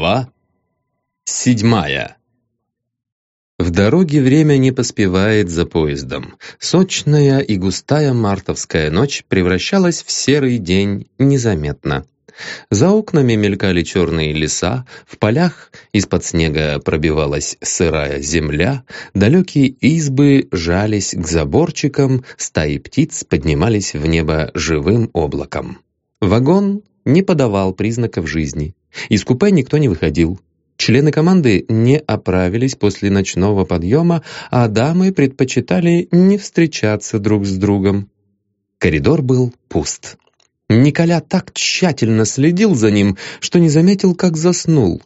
Глава седьмая В дороге время не поспевает за поездом. Сочная и густая мартовская ночь превращалась в серый день незаметно. За окнами мелькали черные леса, в полях из-под снега пробивалась сырая земля, далекие избы жались к заборчикам, стаи птиц поднимались в небо живым облаком. Вагон не подавал признаков жизни. Из купе никто не выходил. Члены команды не оправились после ночного подъема, а дамы предпочитали не встречаться друг с другом. Коридор был пуст. Николя так тщательно следил за ним, что не заметил, как заснул.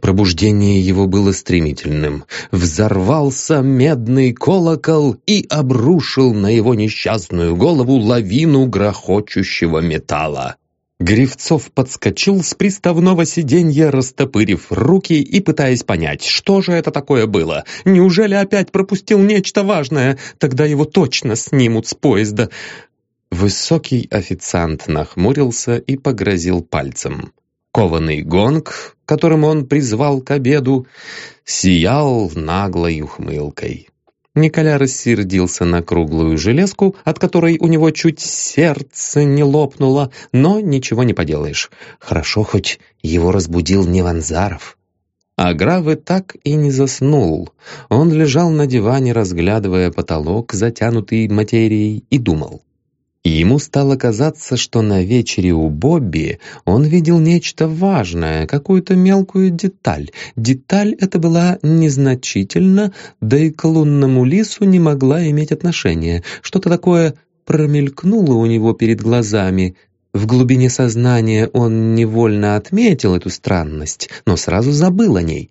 Пробуждение его было стремительным. Взорвался медный колокол и обрушил на его несчастную голову лавину грохочущего металла. Гривцов подскочил с приставного сиденья, растопырив руки и пытаясь понять, что же это такое было. Неужели опять пропустил нечто важное? Тогда его точно снимут с поезда. Высокий официант нахмурился и погрозил пальцем. Кованый гонг, которым он призвал к обеду, сиял наглой ухмылкой. Николя рассердился на круглую железку, от которой у него чуть сердце не лопнуло, но ничего не поделаешь. Хорошо хоть его разбудил не Ванзаров. А Гравы так и не заснул. Он лежал на диване, разглядывая потолок, затянутый материей, и думал. И ему стало казаться, что на вечере у Бобби он видел нечто важное, какую-то мелкую деталь. Деталь эта была незначительна, да и к лунному лису не могла иметь отношения. Что-то такое промелькнуло у него перед глазами. В глубине сознания он невольно отметил эту странность, но сразу забыл о ней.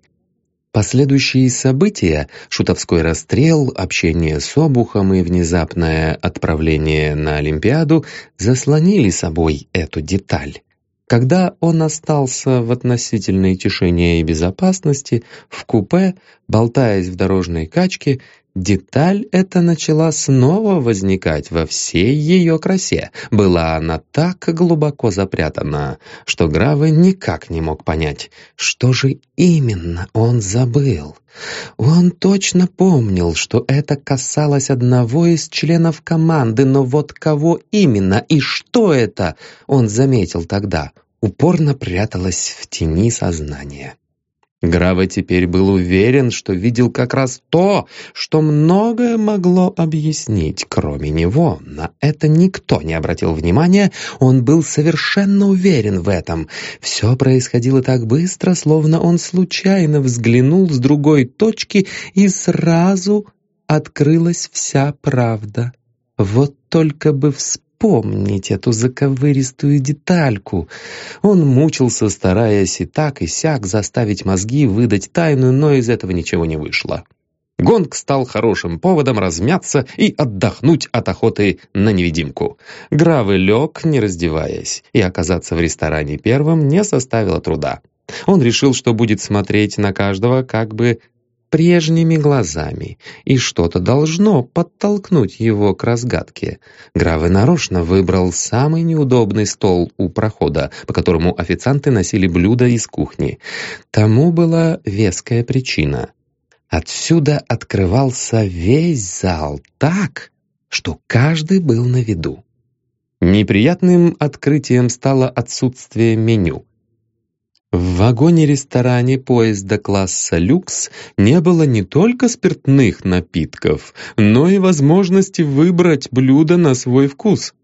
Последующие события, шутовской расстрел, общение с Обухом и внезапное отправление на Олимпиаду заслонили собой эту деталь. Когда он остался в относительной тишине и безопасности, в купе, болтаясь в дорожной качке, Деталь эта начала снова возникать во всей ее красе. Была она так глубоко запрятана, что Гравы никак не мог понять, что же именно он забыл. Он точно помнил, что это касалось одного из членов команды, но вот кого именно и что это, он заметил тогда, упорно пряталось в тени сознания. Грава теперь был уверен, что видел как раз то, что многое могло объяснить, кроме него. На это никто не обратил внимания, он был совершенно уверен в этом. Все происходило так быстро, словно он случайно взглянул с другой точки, и сразу открылась вся правда. Вот только бы вспомнить, вспомнить эту заковыристую детальку. Он мучился, стараясь и так, и сяк заставить мозги выдать тайну, но из этого ничего не вышло. Гонг стал хорошим поводом размяться и отдохнуть от охоты на невидимку. Гравы лег, не раздеваясь, и оказаться в ресторане первым не составило труда. Он решил, что будет смотреть на каждого как бы прежними глазами, и что-то должно подтолкнуть его к разгадке. Граве нарочно выбрал самый неудобный стол у прохода, по которому официанты носили блюда из кухни. Тому была веская причина. Отсюда открывался весь зал так, что каждый был на виду. Неприятным открытием стало отсутствие меню. В вагоне-ресторане поезда класса «Люкс» не было не только спиртных напитков, но и возможности выбрать блюдо на свой вкус.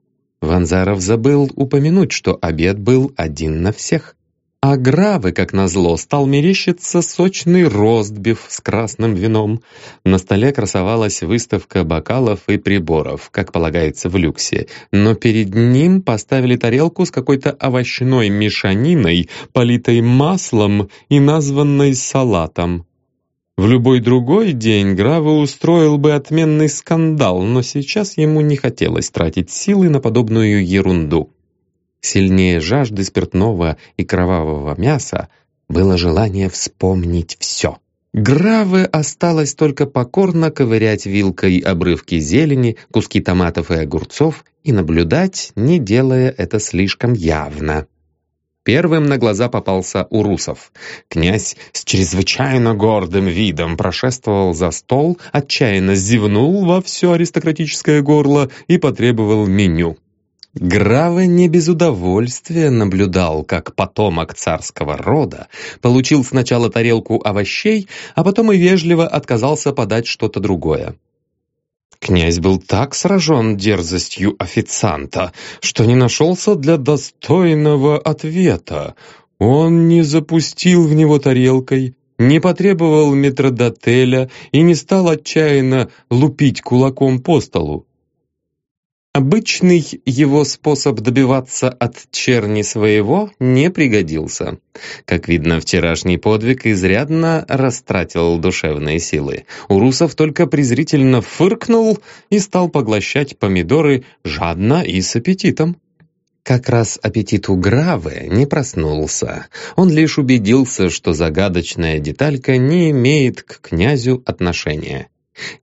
Ванзаров забыл упомянуть, что обед был один на всех. А Гравы, как назло, стал мерещиться сочный ростбиф с красным вином. На столе красовалась выставка бокалов и приборов, как полагается в люксе, но перед ним поставили тарелку с какой-то овощной мешаниной, политой маслом и названной салатом. В любой другой день Гравы устроил бы отменный скандал, но сейчас ему не хотелось тратить силы на подобную ерунду. Сильнее жажды спиртного и кровавого мяса было желание вспомнить все. Граве осталось только покорно ковырять вилкой обрывки зелени, куски томатов и огурцов и наблюдать, не делая это слишком явно. Первым на глаза попался Урусов. Князь с чрезвычайно гордым видом прошествовал за стол, отчаянно зевнул во все аристократическое горло и потребовал меню. Граве не без удовольствия наблюдал, как потомок царского рода получил сначала тарелку овощей, а потом и вежливо отказался подать что-то другое. Князь был так сражен дерзостью официанта, что не нашелся для достойного ответа. Он не запустил в него тарелкой, не потребовал метродотеля и не стал отчаянно лупить кулаком по столу. Обычный его способ добиваться от черни своего не пригодился. Как видно, вчерашний подвиг изрядно растратил душевные силы. Урусов только презрительно фыркнул и стал поглощать помидоры жадно и с аппетитом. Как раз аппетит у Гравы не проснулся. Он лишь убедился, что загадочная деталька не имеет к князю отношения.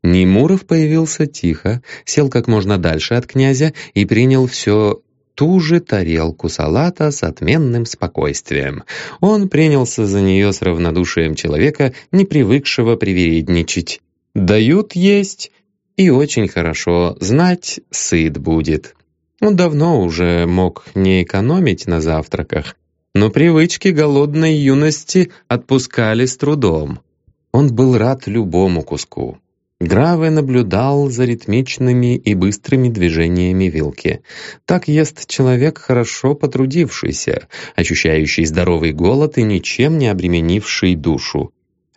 Немуров появился тихо, сел как можно дальше от князя и принял все ту же тарелку салата с отменным спокойствием. Он принялся за нее с равнодушием человека, не привыкшего привередничать. «Дают есть, и очень хорошо, знать сыт будет». Он давно уже мог не экономить на завтраках, но привычки голодной юности отпускали с трудом. Он был рад любому куску. Граве наблюдал за ритмичными и быстрыми движениями вилки. Так ест человек, хорошо потрудившийся, ощущающий здоровый голод и ничем не обременивший душу.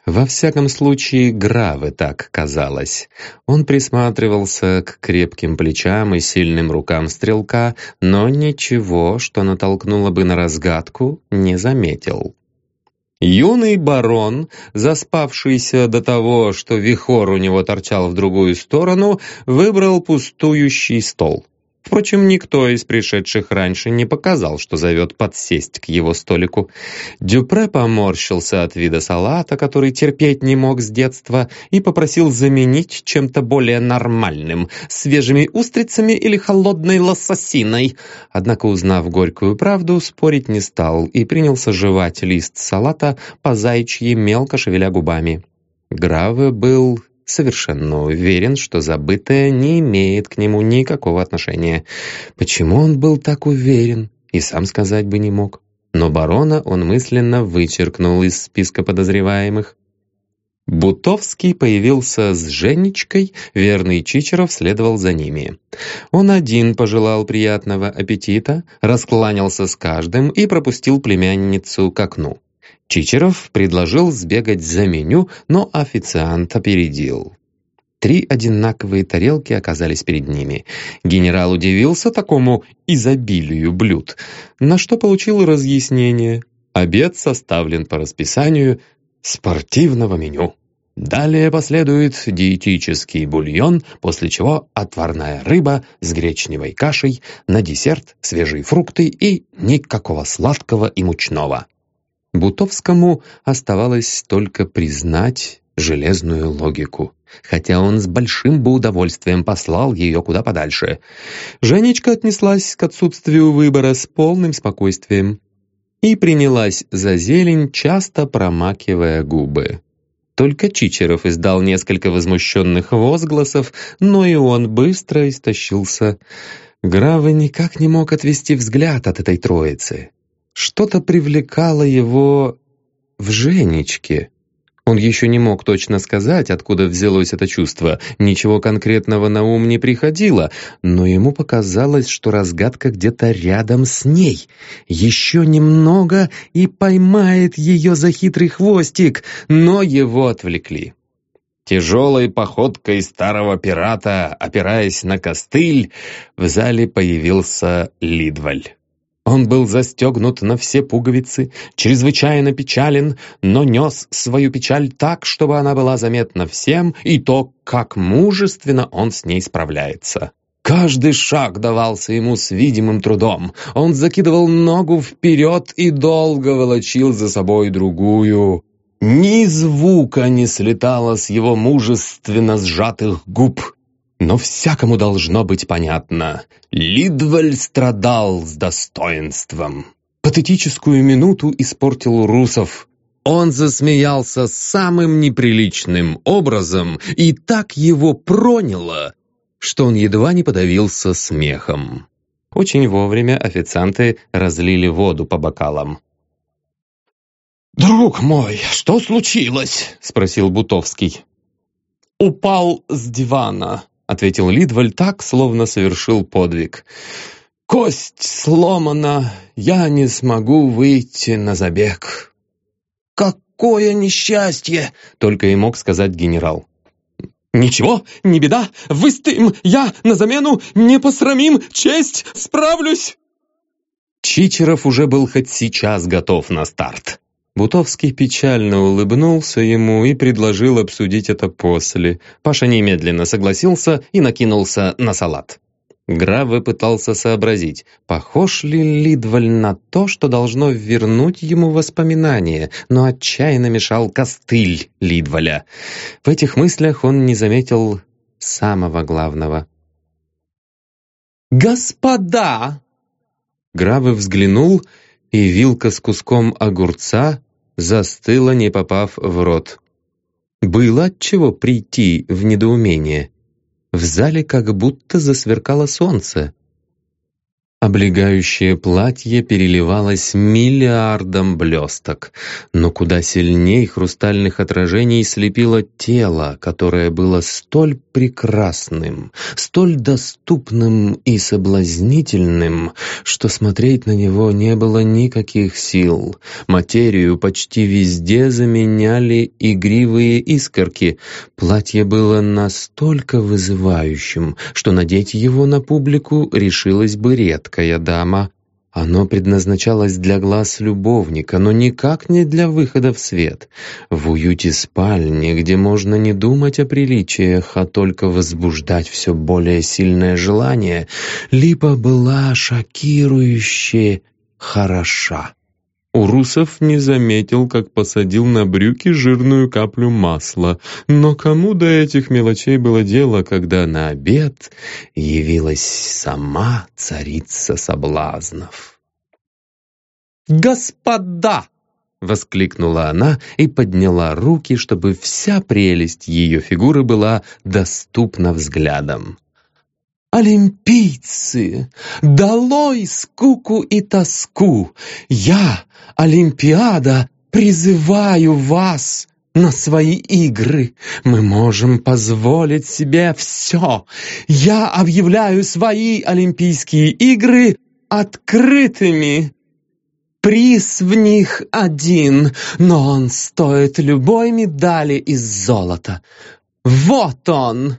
Во всяком случае, Граве так казалось. Он присматривался к крепким плечам и сильным рукам стрелка, но ничего, что натолкнуло бы на разгадку, не заметил. Юный барон, заспавшийся до того, что вихор у него торчал в другую сторону, выбрал пустующий стол. Впрочем, никто из пришедших раньше не показал, что зовет подсесть к его столику. Дюпре поморщился от вида салата, который терпеть не мог с детства, и попросил заменить чем-то более нормальным, свежими устрицами или холодной лососиной. Однако, узнав горькую правду, спорить не стал и принялся жевать лист салата по зайчьи, мелко шевеля губами. Граве был совершенно уверен, что забытое не имеет к нему никакого отношения. Почему он был так уверен, и сам сказать бы не мог. Но барона он мысленно вычеркнул из списка подозреваемых. Бутовский появился с Женечкой, верный Чичеров следовал за ними. Он один пожелал приятного аппетита, раскланялся с каждым и пропустил племянницу к окну. Чичеров предложил сбегать за меню, но официант опередил. Три одинаковые тарелки оказались перед ними. Генерал удивился такому изобилию блюд, на что получил разъяснение. Обед составлен по расписанию спортивного меню. Далее последует диетический бульон, после чего отварная рыба с гречневой кашей, на десерт свежие фрукты и никакого сладкого и мучного. Бутовскому оставалось только признать железную логику, хотя он с большим бы удовольствием послал ее куда подальше. Женечка отнеслась к отсутствию выбора с полным спокойствием и принялась за зелень, часто промакивая губы. Только Чичеров издал несколько возмущенных возгласов, но и он быстро истощился. Грава никак не мог отвести взгляд от этой троицы. Что-то привлекало его в Женечке. Он еще не мог точно сказать, откуда взялось это чувство. Ничего конкретного на ум не приходило, но ему показалось, что разгадка где-то рядом с ней. Еще немного и поймает ее за хитрый хвостик, но его отвлекли. Тяжелой походкой старого пирата, опираясь на костыль, в зале появился Лидваль. Он был застегнут на все пуговицы, чрезвычайно печален, но нес свою печаль так, чтобы она была заметна всем, и то, как мужественно он с ней справляется. Каждый шаг давался ему с видимым трудом. Он закидывал ногу вперед и долго волочил за собой другую. Ни звука не слетало с его мужественно сжатых губ. Но всякому должно быть понятно. Лидваль страдал с достоинством. патетическую минуту испортил Русов. Он засмеялся самым неприличным образом, и так его проняло, что он едва не подавился смехом. Очень вовремя официанты разлили воду по бокалам. «Друг мой, что случилось?» — спросил Бутовский. «Упал с дивана», — ответил Лидваль так, словно совершил подвиг. «Кость сломана, я не смогу выйти на забег». «Какое несчастье!» — только и мог сказать генерал. «Ничего, не беда, выстоим, я на замену, не посрамим, честь, справлюсь!» Чичеров уже был хоть сейчас готов на старт. Бутовский печально улыбнулся ему и предложил обсудить это после. Паша немедленно согласился и накинулся на салат. Граве пытался сообразить, похож ли Лидваль на то, что должно вернуть ему воспоминания, но отчаянно мешал костыль Лидваля. В этих мыслях он не заметил самого главного. «Господа!» Граве взглянул, и вилка с куском огурца застыла, не попав в рот. Было от чего прийти в недоумение. В зале как будто засверкало солнце. Облегающее платье переливалось миллиардом блесток, но куда сильней хрустальных отражений слепило тело, которое было столь прекрасным, столь доступным и соблазнительным, что смотреть на него не было никаких сил. Материю почти везде заменяли игривые искорки. Платье было настолько вызывающим, что надеть его на публику решилось бы редко редкая дама. Оно предназначалось для глаз любовника, но никак не для выхода в свет. В уюте спальни, где можно не думать о приличиях, а только возбуждать все более сильное желание, Липа была шокирующе хороша. Урусов не заметил, как посадил на брюки жирную каплю масла. Но кому до этих мелочей было дело, когда на обед явилась сама царица соблазнов? «Господа!» — воскликнула она и подняла руки, чтобы вся прелесть ее фигуры была доступна взглядом. «Олимпийцы! Долой скуку и тоску! Я, Олимпиада, призываю вас!» на свои игры. Мы можем позволить себе все. Я объявляю свои Олимпийские игры открытыми. Приз в них один, но он стоит любой медали из золота. Вот он!»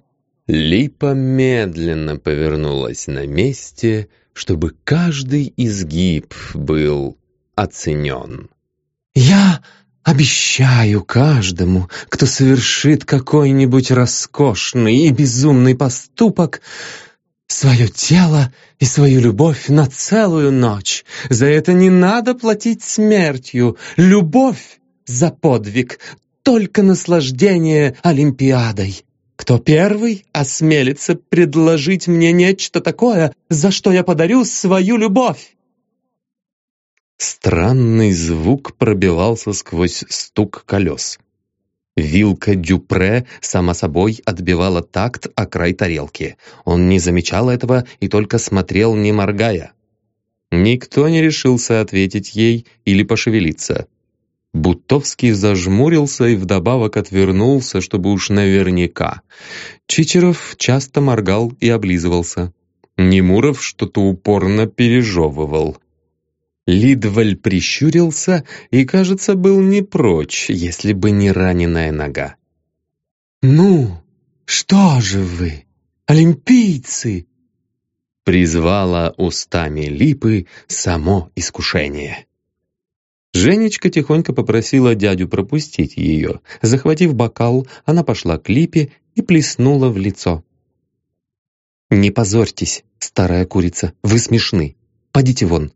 Липа медленно повернулась на месте, чтобы каждый изгиб был оценен. «Я обещаю каждому, кто совершит какой-нибудь роскошный и безумный поступок, свое тело и свою любовь на целую ночь. За это не надо платить смертью. Любовь за подвиг, только наслаждение Олимпиадой». Кто первый осмелится предложить мне нечто такое, за что я подарю свою любовь?» Странный звук пробивался сквозь стук колес. Вилка Дюпре, само собой, отбивала такт о край тарелки. Он не замечал этого и только смотрел, не моргая. Никто не решился ответить ей или пошевелиться. Бутовский зажмурился и вдобавок отвернулся, чтобы уж наверняка. Чичеров часто моргал и облизывался. Немуров что-то упорно пережевывал. Лидваль прищурился и, кажется, был не прочь, если бы не раненая нога. «Ну, что же вы, олимпийцы?» призвала устами липы само искушение. Женечка тихонько попросила дядю пропустить ее. Захватив бокал, она пошла к Липе и плеснула в лицо. «Не позорьтесь, старая курица, вы смешны. Подите вон».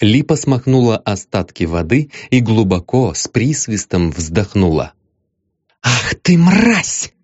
Липа смахнула остатки воды и глубоко, с присвистом вздохнула. «Ах ты, мразь!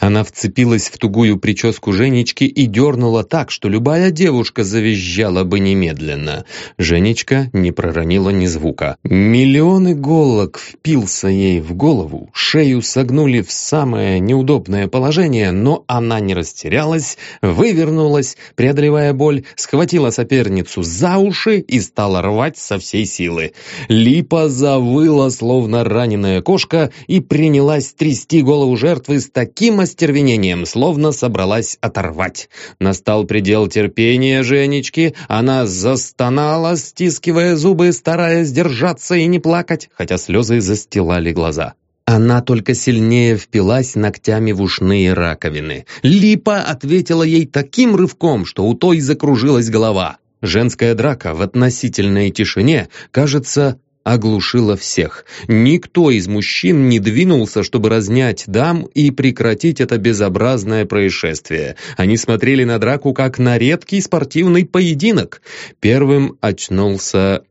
Она вцепилась в тугую прическу Женечки и дернула так, что любая девушка завизжала бы немедленно. Женечка не проронила ни звука. Миллионы иголок впился ей в голову, шею согнули в самое неудобное положение, но она не растерялась, вывернулась, преодолевая боль, схватила соперницу за уши и стала рвать со всей силы. Липа завыла, словно раненая кошка, и принялась трясти голову жертвы с таким остервенением, словно собралась оторвать. Настал предел терпения Женечки, она застонала, стискивая зубы, стараясь держаться и не плакать, хотя слезы застилали глаза. Она только сильнее впилась ногтями в ушные раковины. Липа ответила ей таким рывком, что у той закружилась голова. Женская драка в относительной тишине, кажется, оглушила всех. Никто из мужчин не двинулся, чтобы разнять дам и прекратить это безобразное происшествие. Они смотрели на драку как на редкий спортивный поединок. Первым очнулся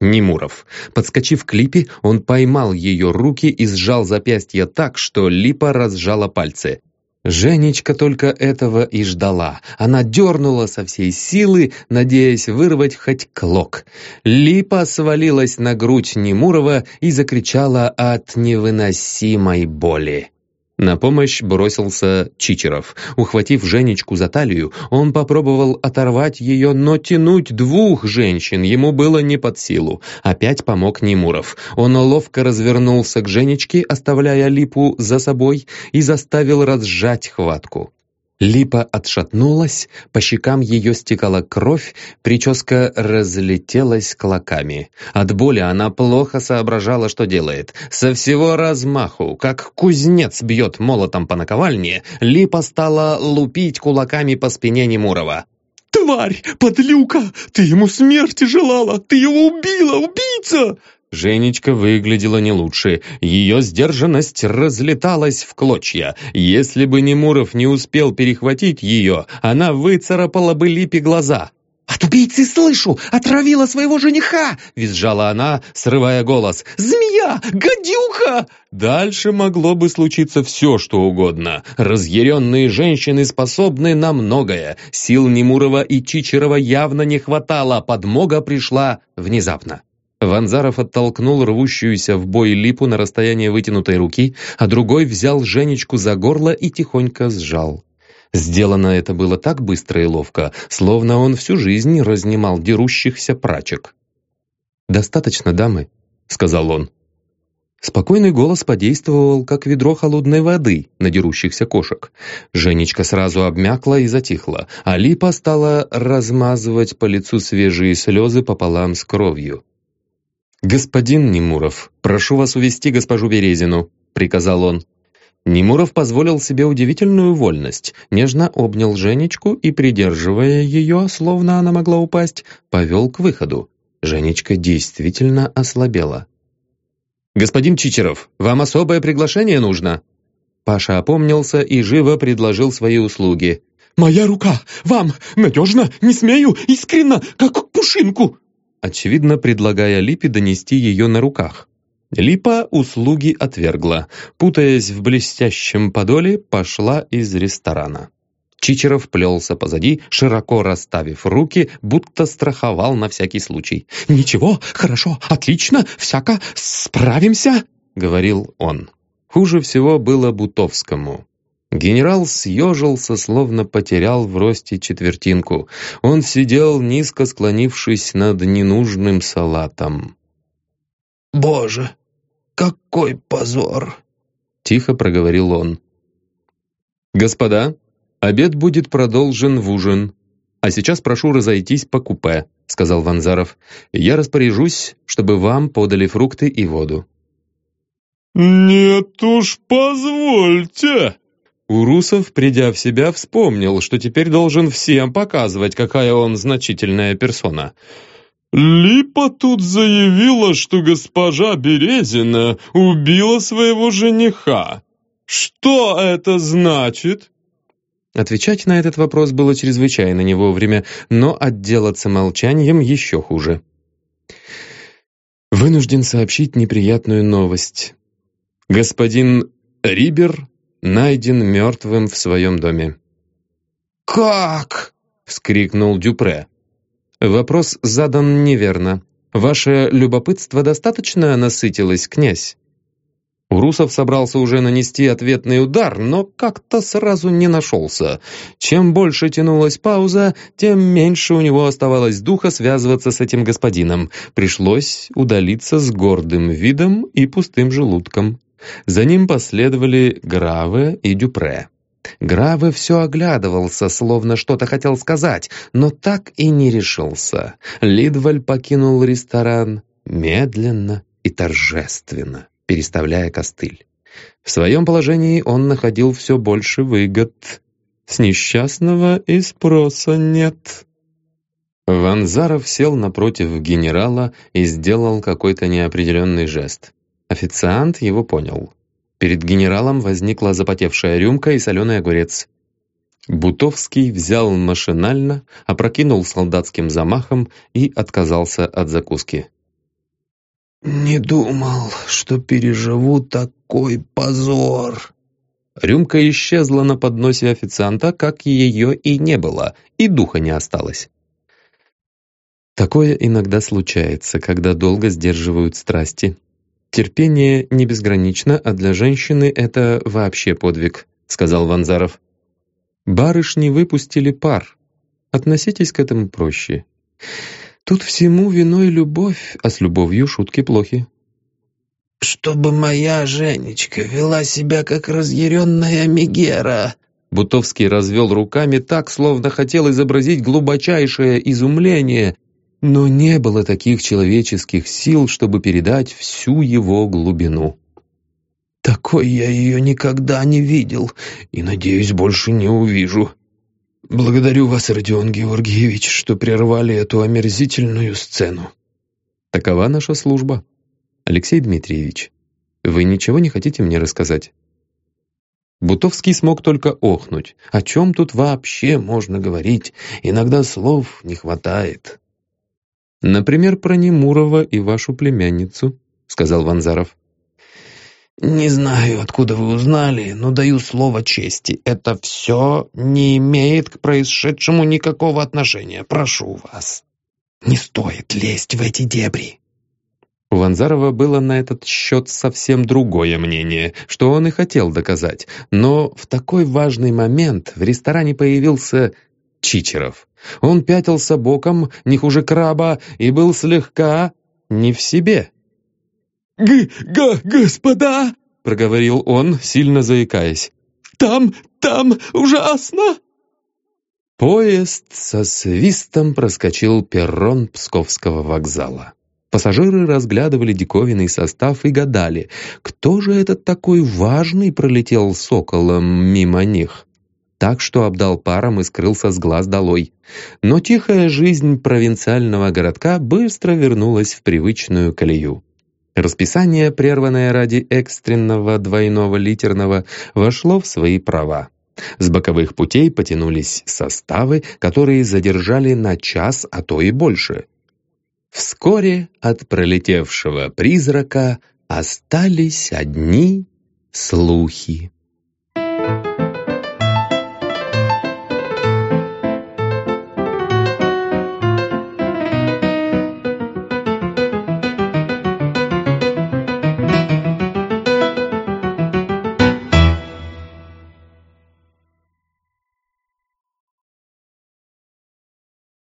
Немуров. Подскочив к Липе, он поймал ее руки и сжал запястье так, что Липа разжала пальцы. Женечка только этого и ждала. Она дернула со всей силы, надеясь вырвать хоть клок. Липа свалилась на грудь Немурова и закричала от невыносимой боли. На помощь бросился Чичеров. Ухватив Женечку за талию, он попробовал оторвать ее, но тянуть двух женщин ему было не под силу. Опять помог Немуров. Он ловко развернулся к Женечке, оставляя Липу за собой, и заставил разжать хватку. Липа отшатнулась, по щекам ее стекала кровь, прическа разлетелась клоками. От боли она плохо соображала, что делает. Со всего размаху, как кузнец бьет молотом по наковальне, Липа стала лупить кулаками по спине Немурова. «Тварь! Подлюка! Ты ему смерти желала! Ты его убила! Убийца!» Женечка выглядела не лучше. Ее сдержанность разлеталась в клочья. Если бы Немуров не успел перехватить ее, она выцарапала бы Липе глаза. «От убийцы слышу! Отравила своего жениха!» — визжала она, срывая голос. «Змея! Гадюка!» Дальше могло бы случиться все, что угодно. Разъяренные женщины способны на многое. Сил Немурова и Чичерова явно не хватало, подмога пришла внезапно. Ванзаров оттолкнул рвущуюся в бой липу на расстояние вытянутой руки, а другой взял Женечку за горло и тихонько сжал. Сделано это было так быстро и ловко, словно он всю жизнь разнимал дерущихся прачек. «Достаточно, дамы», — сказал он. Спокойный голос подействовал, как ведро холодной воды на дерущихся кошек. Женечка сразу обмякла и затихла, а Липа стала размазывать по лицу свежие слезы пополам с кровью. «Господин Немуров, прошу вас увести госпожу Березину», — приказал он. Немуров позволил себе удивительную вольность, нежно обнял Женечку и, придерживая ее, словно она могла упасть, повел к выходу. Женечка действительно ослабела. «Господин Чичеров, вам особое приглашение нужно?» Паша опомнился и живо предложил свои услуги. «Моя рука! Вам! Надежно! Не смею! Искренно! Как пушинку!» Очевидно предлагая Липе донести ее на руках. Липа услуги отвергла, путаясь в блестящем подоле, пошла из ресторана. Чичеров плелся позади, широко расставив руки, будто страховал на всякий случай. «Ничего, хорошо, отлично, всяко, справимся», — говорил он. Хуже всего было Бутовскому. Генерал съежился, словно потерял в росте четвертинку. Он сидел, низко склонившись над ненужным салатом. «Боже, какой позор!» — тихо проговорил он. «Господа, обед будет продолжен в ужин. А сейчас прошу разойтись по купе», — сказал Ванзаров. «Я распоряжусь, чтобы вам подали фрукты и воду». «Нет уж, позвольте!» Урусов, придя в себя, вспомнил, что теперь должен всем показывать, какая он значительная персона. «Липа тут заявила, что госпожа Березина убила своего жениха. Что это значит?» Отвечать на этот вопрос было чрезвычайно не вовремя, но отделаться молчанием еще хуже. Вынужден сообщить неприятную новость. Господин Рибер найден мертвым в своем доме. «Как?» — вскрикнул Дюпре. «Вопрос задан неверно. Ваше любопытство достаточно насытилось, князь?» Урусов собрался уже нанести ответный удар, но как-то сразу не нашелся. Чем больше тянулась пауза, тем меньше у него оставалось духа связываться с этим господином. Пришлось удалиться с гордым видом и пустым желудком. За ним последовали Граве и Дюпре. Граве все оглядывался, словно что-то хотел сказать, но так и не решился. Лидваль покинул ресторан медленно и торжественно переставляя костыль. В своем положении он находил все больше выгод. С несчастного и спроса нет. Ванзаров сел напротив генерала и сделал какой-то неопределенный жест. Официант его понял. Перед генералом возникла запотевшая рюмка и соленый огурец. Бутовский взял машинально, опрокинул солдатским замахом и отказался от закуски. «Не думал, что переживу такой позор». Рюмка исчезла на подносе официанта, как ее и не было, и духа не осталось. Такое иногда случается, когда долго сдерживают страсти. Терпение не безгранично, а для женщины это вообще подвиг, сказал Ванзаров. Барышни выпустили пар. Относитесь к этому проще. Тут всему виной любовь, а с любовью шутки плохи. «Чтобы моя Женечка вела себя как разъяренная Мегера!» Бутовский развел руками так, словно хотел изобразить глубочайшее изумление, но не было таких человеческих сил, чтобы передать всю его глубину. «Такой я ее никогда не видел и, надеюсь, больше не увижу», «Благодарю вас, Родион Георгиевич, что прервали эту омерзительную сцену». «Такова наша служба. Алексей Дмитриевич, вы ничего не хотите мне рассказать?» Бутовский смог только охнуть. О чем тут вообще можно говорить? Иногда слов не хватает. «Например, про Немурова и вашу племянницу», — сказал Ванзаров. «Не знаю, откуда вы узнали, но даю слово чести. Это все не имеет к происшедшему никакого отношения. Прошу вас, не стоит лезть в эти дебри». У Ванзарова было на этот счет совсем другое мнение, что он и хотел доказать. Но в такой важный момент в ресторане появился Чичеров. Он пятился боком, не хуже краба, и был слегка не в себе. «Г... г... господа!» — проговорил он, сильно заикаясь. «Там... там ужасно!» Поезд со свистом проскочил перрон Псковского вокзала. Пассажиры разглядывали диковинный состав и гадали, кто же этот такой важный пролетел соколом мимо них. Так что обдал паром и скрылся с глаз долой. Но тихая жизнь провинциального городка быстро вернулась в привычную колею. Расписание, прерванное ради экстренного двойного литерного, вошло в свои права. С боковых путей потянулись составы, которые задержали на час, а то и больше. Вскоре от пролетевшего призрака остались одни слухи. Thank you.